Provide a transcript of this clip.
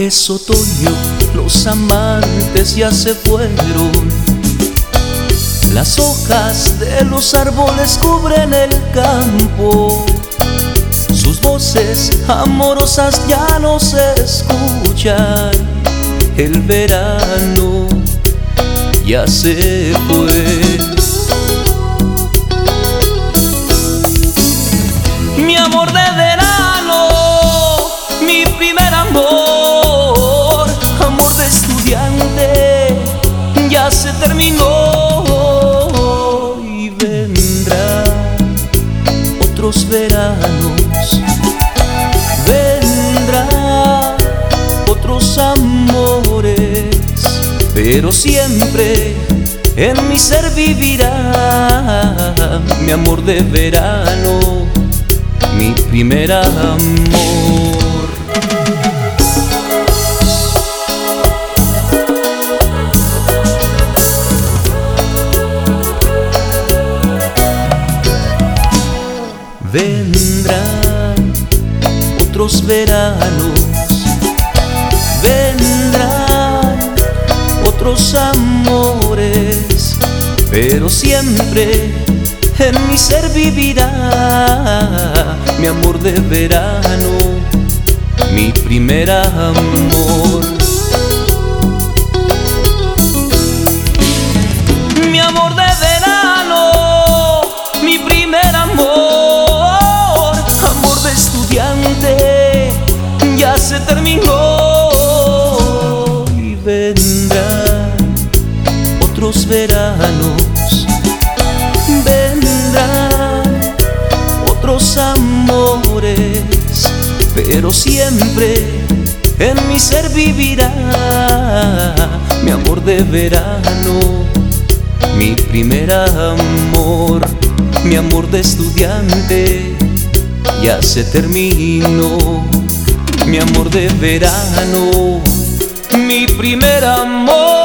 Es otoño, los amantes ya se fueron. Las hojas de los árboles cubren el campo. Sus voces amorosas ya no se escuchan. El verano ya se fue. Mi amor de verano, mi primer amor, amor de estudiante, ya se terminó y vendrá otros veranos, pero siempre en mi ser vivirá mi amor de verano mi primer amor. Vendrán otros veranos, amores, pero siempre en mi ser vivirá mi amor de verano, mi primer amor. Veranos vendrán otros amores, pero siempre en mi ser vivirá mi amor de verano, mi primer amor, mi amor de estudiante, ya se terminó, mi amor de verano, mi primer amor.